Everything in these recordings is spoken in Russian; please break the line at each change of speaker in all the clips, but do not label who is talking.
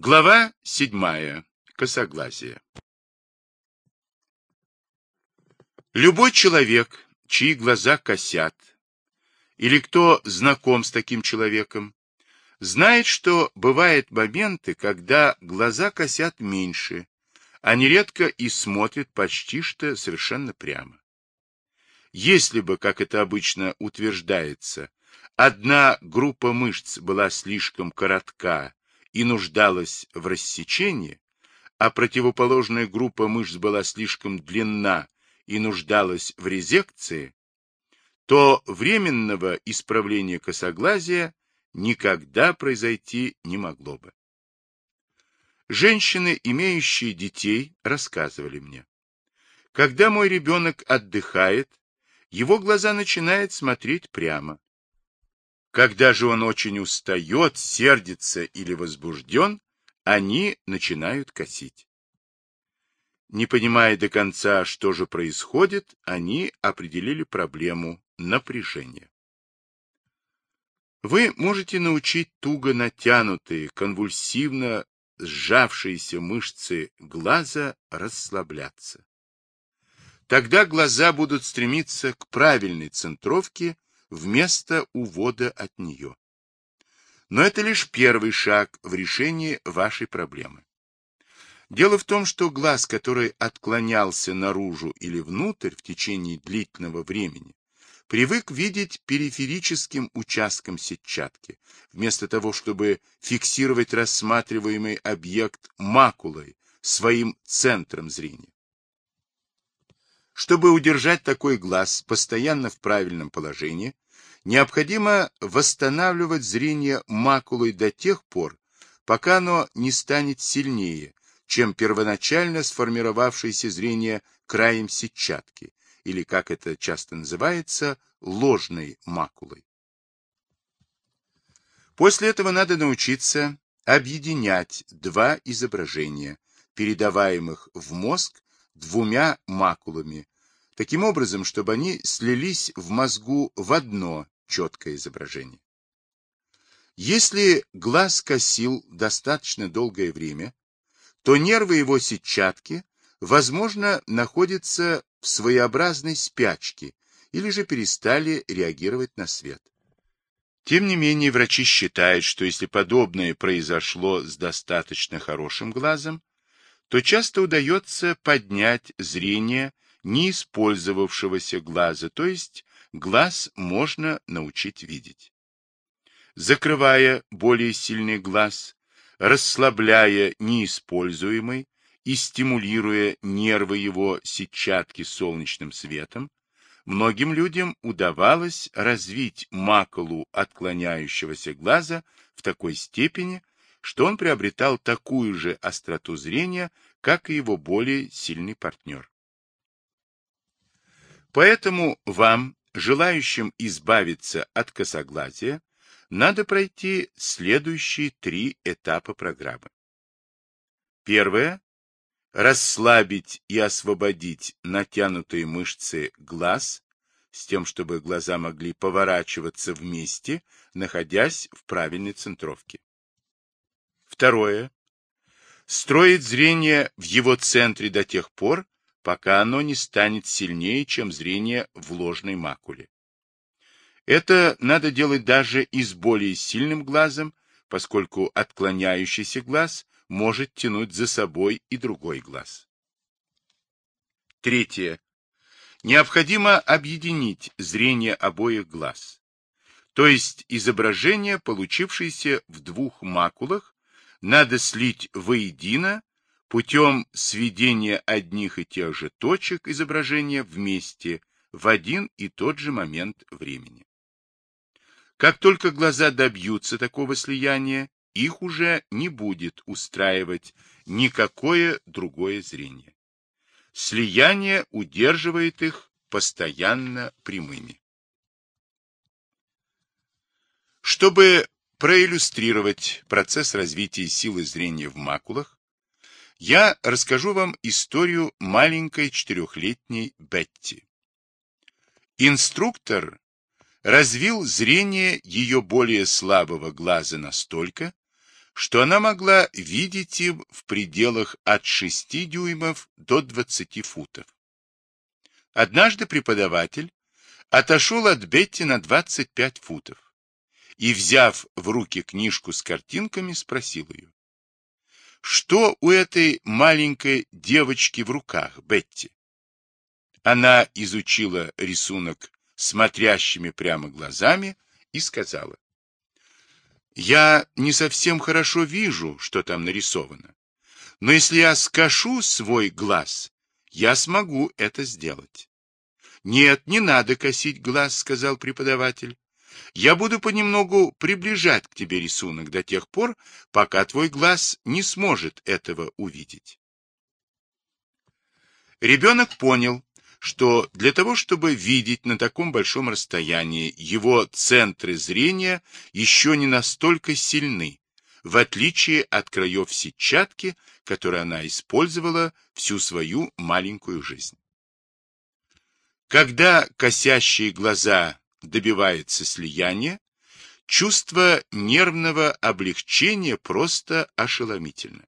Глава седьмая. Косоглазие. Любой человек, чьи глаза косят, или кто знаком с таким человеком, знает, что бывают моменты, когда глаза косят меньше, а нередко и смотрят почти что совершенно прямо. Если бы, как это обычно утверждается, одна группа мышц была слишком коротка и нуждалась в рассечении, а противоположная группа мышц была слишком длинна и нуждалась в резекции, то временного исправления косоглазия никогда произойти не могло бы. Женщины, имеющие детей, рассказывали мне. Когда мой ребенок отдыхает, его глаза начинают смотреть прямо. Когда же он очень устает, сердится или возбужден, они начинают косить. Не понимая до конца, что же происходит, они определили проблему напряжения. Вы можете научить туго натянутые, конвульсивно сжавшиеся мышцы глаза расслабляться. Тогда глаза будут стремиться к правильной центровке вместо увода от нее. Но это лишь первый шаг в решении вашей проблемы. Дело в том, что глаз, который отклонялся наружу или внутрь в течение длительного времени, привык видеть периферическим участком сетчатки, вместо того, чтобы фиксировать рассматриваемый объект макулой, своим центром зрения. Чтобы удержать такой глаз постоянно в правильном положении, необходимо восстанавливать зрение макулой до тех пор, пока оно не станет сильнее, чем первоначально сформировавшееся зрение краем сетчатки, или, как это часто называется, ложной макулой. После этого надо научиться объединять два изображения, передаваемых в мозг двумя макулами, таким образом, чтобы они слились в мозгу в одно четкое изображение. Если глаз косил достаточно долгое время, то нервы его сетчатки, возможно, находятся в своеобразной спячке или же перестали реагировать на свет. Тем не менее, врачи считают, что если подобное произошло с достаточно хорошим глазом, то часто удается поднять зрение не использовавшегося глаза, то есть глаз можно научить видеть. Закрывая более сильный глаз, расслабляя неиспользуемый и стимулируя нервы его сетчатки солнечным светом, многим людям удавалось развить макулу отклоняющегося глаза в такой степени, что он приобретал такую же остроту зрения, как и его более сильный партнер. Поэтому вам, желающим избавиться от косоглазия, надо пройти следующие три этапа программы. Первое. Расслабить и освободить натянутые мышцы глаз с тем, чтобы глаза могли поворачиваться вместе, находясь в правильной центровке. Второе. Строить зрение в его центре до тех пор, пока оно не станет сильнее, чем зрение в ложной макуле. Это надо делать даже и с более сильным глазом, поскольку отклоняющийся глаз может тянуть за собой и другой глаз. Третье. Необходимо объединить зрение обоих глаз. То есть изображение, получившееся в двух макулах, надо слить воедино путем сведения одних и тех же точек изображения вместе в один и тот же момент времени. Как только глаза добьются такого слияния, их уже не будет устраивать никакое другое зрение. Слияние удерживает их постоянно прямыми. Чтобы проиллюстрировать процесс развития силы зрения в макулах, я расскажу вам историю маленькой четырехлетней Бетти.— развил зрение ее более слабого глаза настолько, что она могла видеть им в пределах от 6 дюймов до 20 футов. Однажды преподаватель отошел от Бетти на 25 футов и, взяв в руки книжку с картинками, спросил ее, «Что у этой маленькой девочки в руках, Бетти?» Она изучила рисунок смотрящими прямо глазами и сказала, «Я не совсем хорошо вижу, что там нарисовано, но если я скошу свой глаз, я смогу это сделать». «Нет, не надо косить глаз», — сказал преподаватель. «Я буду понемногу приближать к тебе рисунок до тех пор, пока твой глаз не сможет этого увидеть». Ребенок понял, что для того, чтобы видеть на таком большом расстоянии, его центры зрения еще не настолько сильны, в отличие от краев сетчатки, которые она использовала всю свою маленькую жизнь. Когда косящие глаза добиваются слияния, чувство нервного облегчения просто ошеломительно.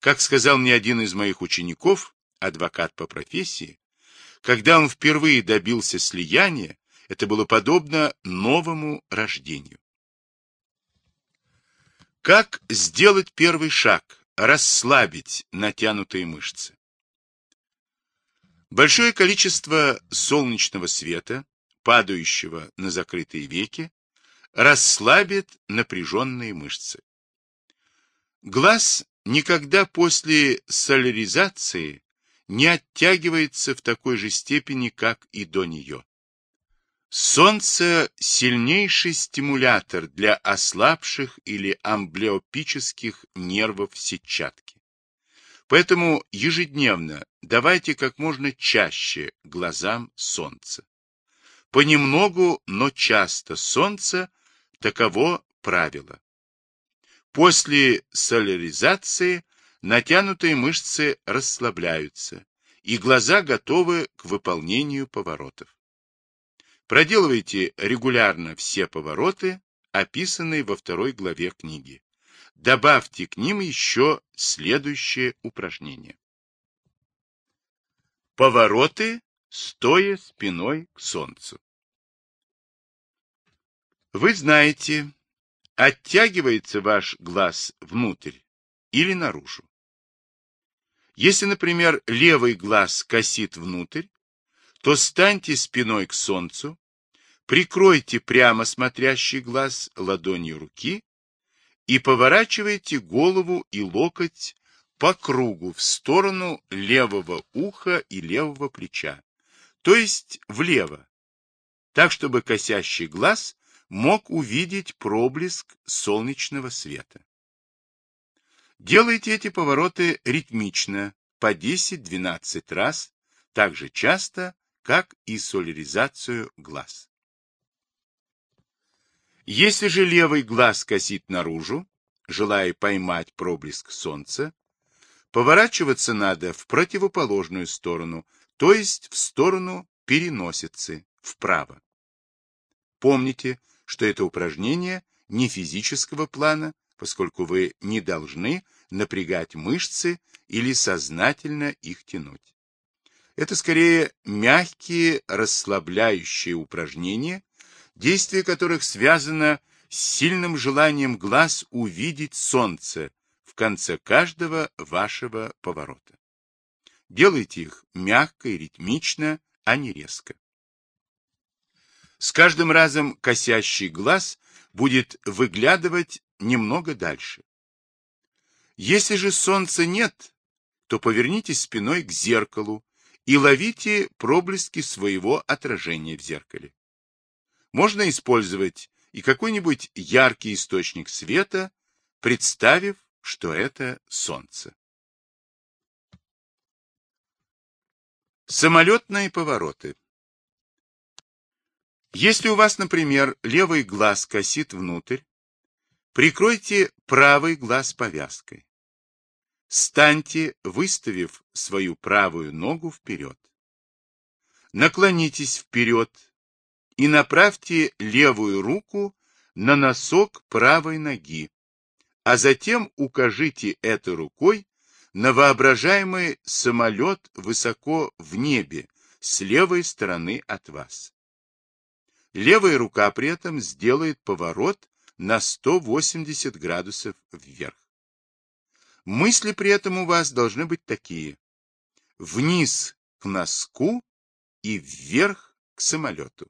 Как сказал мне один из моих учеников, адвокат по профессии, когда он впервые добился слияния, это было подобно новому рождению. Как сделать первый шаг? Расслабить натянутые мышцы. Большое количество солнечного света, падающего на закрытые веки, расслабит напряженные мышцы. Глаз никогда после соляризации не оттягивается в такой же степени, как и до нее. Солнце – сильнейший стимулятор для ослабших или амблиопических нервов сетчатки. Поэтому ежедневно давайте как можно чаще глазам солнце. Понемногу, но часто солнце – таково правило. После соляризации натянутые мышцы расслабляются, и глаза готовы к выполнению поворотов. Проделывайте регулярно все повороты, описанные во второй главе книги. Добавьте к ним еще следующее упражнение. Повороты, стоя спиной к солнцу. Вы знаете, оттягивается ваш глаз внутрь или наружу. Если, например, левый глаз косит внутрь, то станьте спиной к солнцу, прикройте прямо смотрящий глаз ладонью руки и поворачивайте голову и локоть по кругу в сторону левого уха и левого плеча, то есть влево, так, чтобы косящий глаз мог увидеть проблеск солнечного света. Делайте эти повороты ритмично, по 10-12 раз, так же часто, как и соляризацию глаз. Если же левый глаз косит наружу, желая поймать проблеск солнца, поворачиваться надо в противоположную сторону, то есть в сторону переносицы, вправо. Помните, что это упражнение не физического плана, поскольку вы не должны напрягать мышцы или сознательно их тянуть. Это скорее мягкие расслабляющие упражнения, действие которых связано с сильным желанием глаз увидеть солнце в конце каждого вашего поворота. Делайте их мягко и ритмично, а не резко. С каждым разом косящий глаз будет выглядывать немного дальше. Если же солнца нет, то повернитесь спиной к зеркалу и ловите проблески своего отражения в зеркале. Можно использовать и какой-нибудь яркий источник света, представив, что это солнце. Самолетные повороты. Если у вас, например, левый глаз косит внутрь, Прикройте правый глаз повязкой. Станьте, выставив свою правую ногу вперед. Наклонитесь вперед и направьте левую руку на носок правой ноги, а затем укажите этой рукой на воображаемый самолет высоко в небе с левой стороны от вас. Левая рука при этом сделает поворот на 180 градусов вверх. Мысли при этом у вас должны быть такие. Вниз к носку и вверх к самолету.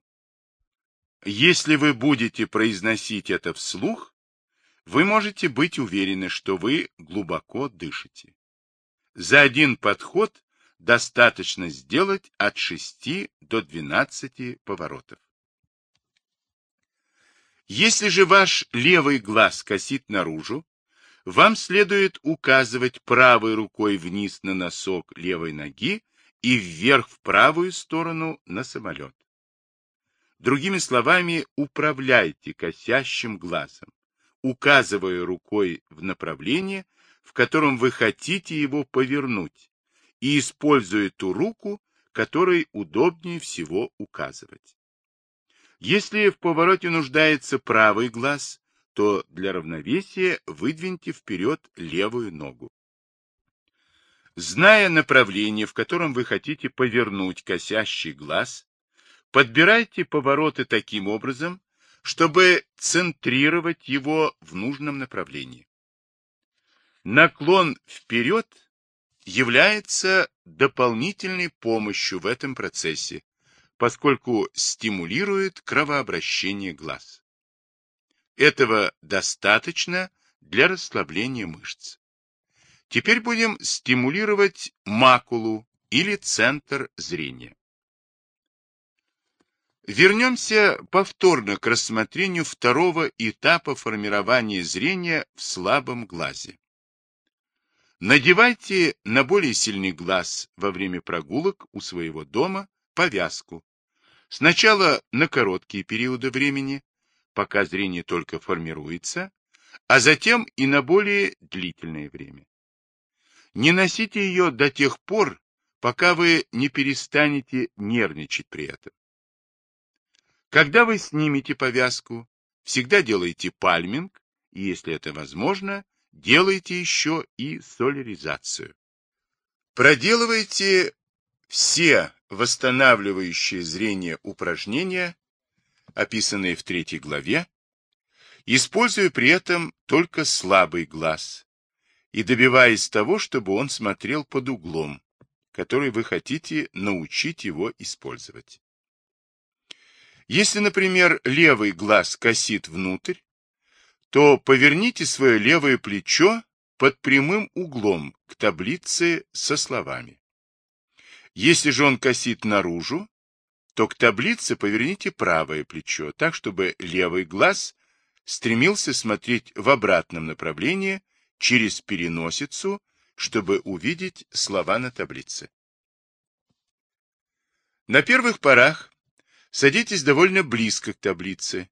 Если вы будете произносить это вслух, вы можете быть уверены, что вы глубоко дышите. За один подход достаточно сделать от 6 до 12 поворотов. Если же ваш левый глаз косит наружу, вам следует указывать правой рукой вниз на носок левой ноги и вверх в правую сторону на самолет. Другими словами, управляйте косящим глазом, указывая рукой в направление, в котором вы хотите его повернуть, и используя ту руку, которой удобнее всего указывать. Если в повороте нуждается правый глаз, то для равновесия выдвиньте вперед левую ногу. Зная направление, в котором вы хотите повернуть косящий глаз, подбирайте повороты таким образом, чтобы центрировать его в нужном направлении. Наклон вперед является дополнительной помощью в этом процессе, поскольку стимулирует кровообращение глаз. Этого достаточно для расслабления мышц. Теперь будем стимулировать макулу или центр зрения. Вернемся повторно к рассмотрению второго этапа формирования зрения в слабом глазе. Надевайте на более сильный глаз во время прогулок у своего дома повязку. Сначала на короткие периоды времени, пока зрение только формируется, а затем и на более длительное время. Не носите ее до тех пор, пока вы не перестанете нервничать при этом. Когда вы снимете повязку, всегда делайте пальминг, и, если это возможно, делайте еще и соляризацию. Проделывайте все восстанавливающие зрение упражнения, описанные в третьей главе, используя при этом только слабый глаз и добиваясь того, чтобы он смотрел под углом, который вы хотите научить его использовать. Если, например, левый глаз косит внутрь, то поверните свое левое плечо под прямым углом к таблице со словами. Если же он косит наружу, то к таблице поверните правое плечо, так, чтобы левый глаз стремился смотреть в обратном направлении через переносицу, чтобы увидеть слова на таблице. На первых порах Садитесь довольно близко к таблице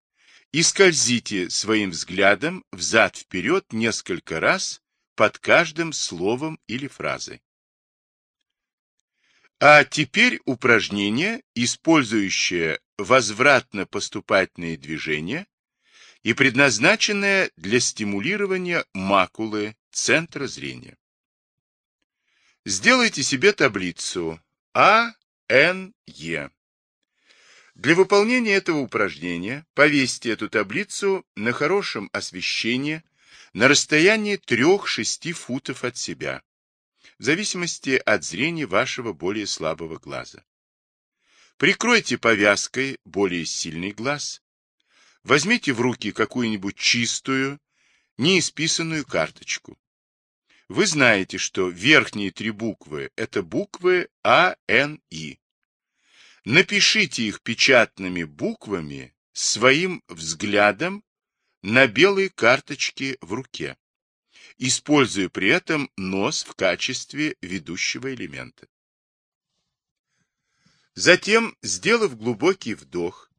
и скользите своим взглядом взад-вперед несколько раз под каждым словом или фразой. А теперь упражнение, использующее возвратно-поступательные движения и предназначенное для стимулирования макулы центра зрения. Сделайте себе таблицу А, Н, Е. Для выполнения этого упражнения повесьте эту таблицу на хорошем освещении на расстоянии 3-6 футов от себя, в зависимости от зрения вашего более слабого глаза. Прикройте повязкой более сильный глаз. Возьмите в руки какую-нибудь чистую, неисписанную карточку. Вы знаете, что верхние три буквы – это буквы А, Н, И. Напишите их печатными буквами своим взглядом на белой карточке в руке, используя при этом нос в качестве ведущего элемента. Затем, сделав глубокий вдох,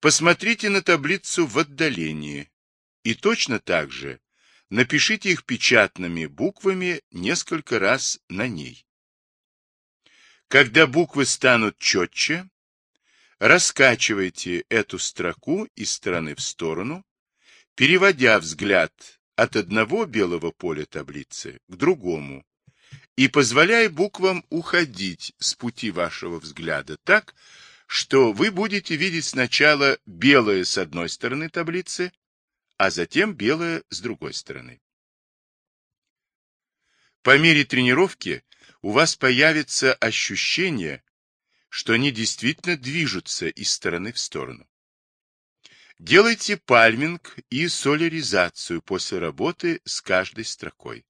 посмотрите на таблицу в отдалении и точно так же напишите их печатными буквами несколько раз на ней. Когда буквы станут четче, раскачивайте эту строку из стороны в сторону, переводя взгляд от одного белого поля таблицы к другому и позволяя буквам уходить с пути вашего взгляда так, что вы будете видеть сначала белое с одной стороны таблицы, а затем белое с другой стороны. По мере тренировки у вас появится ощущение, что они действительно движутся из стороны в сторону. Делайте пальминг и соляризацию после работы с каждой строкой.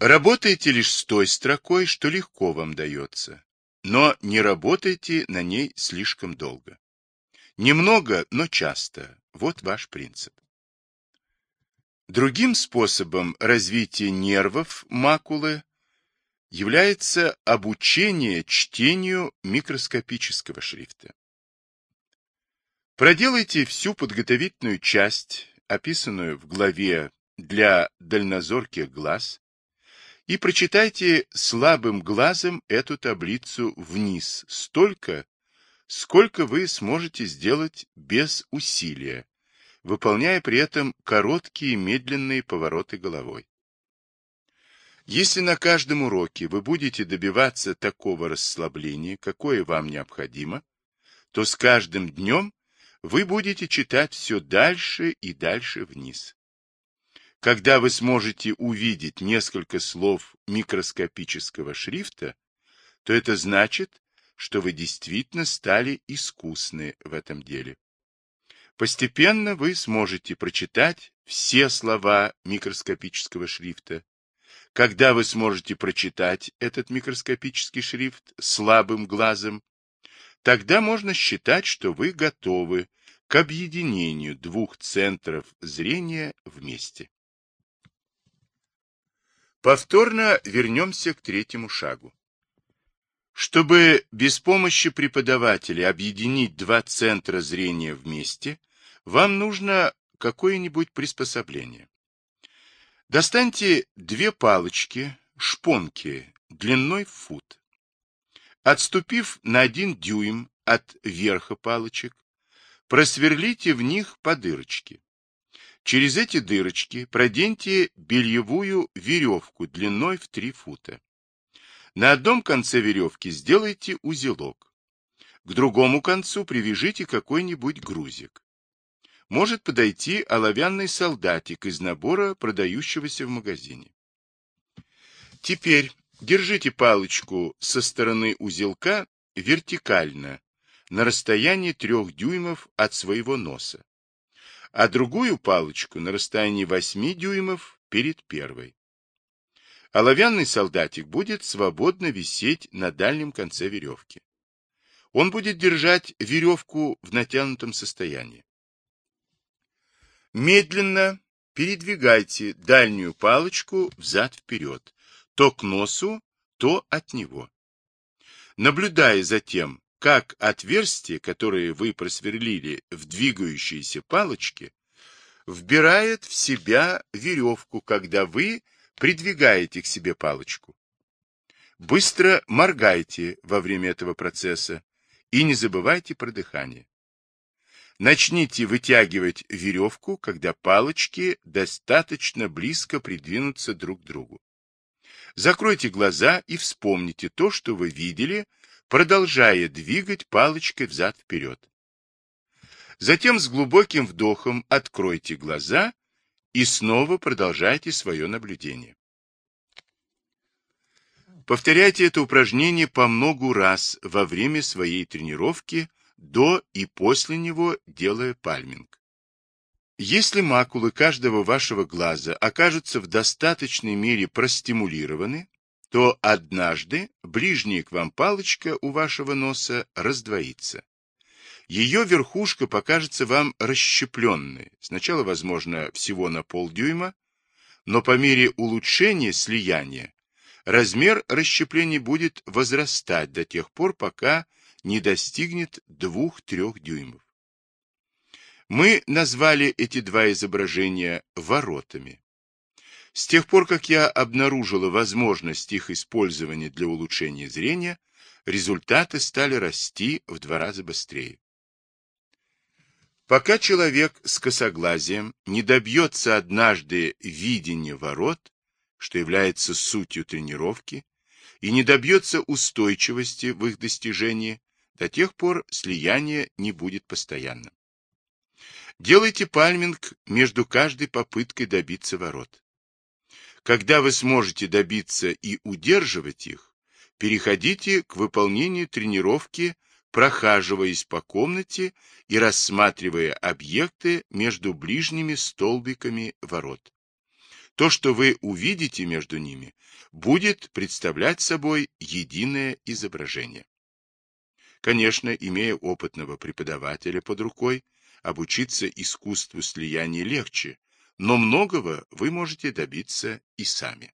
Работайте лишь с той строкой, что легко вам дается, но не работайте на ней слишком долго. Немного, но часто. Вот ваш принцип. Другим способом развития нервов макулы является обучение чтению микроскопического шрифта. Проделайте всю подготовительную часть, описанную в главе для дальнозорких глаз, и прочитайте слабым глазом эту таблицу вниз столько, сколько вы сможете сделать без усилия, выполняя при этом короткие медленные повороты головой. Если на каждом уроке вы будете добиваться такого расслабления, какое вам необходимо, то с каждым днем вы будете читать все дальше и дальше вниз. Когда вы сможете увидеть несколько слов микроскопического шрифта, то это значит, что вы действительно стали искусны в этом деле. Постепенно вы сможете прочитать все слова микроскопического шрифта. Когда вы сможете прочитать этот микроскопический шрифт слабым глазом, тогда можно считать, что вы готовы к объединению двух центров зрения вместе. Повторно вернемся к третьему шагу. Чтобы без помощи преподавателя объединить два центра зрения вместе, вам нужно какое-нибудь приспособление. Достаньте две палочки, шпонки, длиной в фут. Отступив на один дюйм от верха палочек, просверлите в них по дырочке. Через эти дырочки проденьте бельевую веревку длиной в 3 фута. На одном конце веревки сделайте узелок. К другому концу привяжите какой-нибудь грузик. Может подойти оловянный солдатик из набора, продающегося в магазине. Теперь держите палочку со стороны узелка вертикально, на расстоянии трех дюймов от своего носа, а другую палочку на расстоянии 8 дюймов перед первой. Оловянный солдатик будет свободно висеть на дальнем конце веревки. Он будет держать веревку в натянутом состоянии. Медленно передвигайте дальнюю палочку взад-вперед, то к носу, то от него. Наблюдая за тем, как отверстие, которое вы просверлили в двигающейся палочке, вбирает в себя веревку, когда вы придвигаете к себе палочку. Быстро моргайте во время этого процесса и не забывайте про дыхание. Начните вытягивать веревку, когда палочки достаточно близко придвинутся друг к другу. Закройте глаза и вспомните то, что вы видели, продолжая двигать палочкой взад-вперед. Затем с глубоким вдохом откройте глаза и снова продолжайте свое наблюдение. Повторяйте это упражнение по многу раз во время своей тренировки, до и после него делая пальминг. Если макулы каждого вашего глаза окажутся в достаточной мере простимулированы, то однажды ближняя к вам палочка у вашего носа раздвоится. Ее верхушка покажется вам расщепленной, сначала, возможно, всего на полдюйма, но по мере улучшения слияния размер расщепления будет возрастать до тех пор, пока не достигнет 2-3 дюймов. Мы назвали эти два изображения воротами. С тех пор, как я обнаружила возможность их использования для улучшения зрения, результаты стали расти в два раза быстрее. Пока человек с косоглазием не добьется однажды видения ворот, что является сутью тренировки, и не добьется устойчивости в их достижении, до тех пор слияние не будет постоянным. Делайте пальминг между каждой попыткой добиться ворот. Когда вы сможете добиться и удерживать их, переходите к выполнению тренировки прохаживаясь по комнате и рассматривая объекты между ближними столбиками ворот. То, что вы увидите между ними, будет представлять собой единое изображение. Конечно, имея опытного преподавателя под рукой, обучиться искусству слияния легче, но многого вы можете добиться и сами.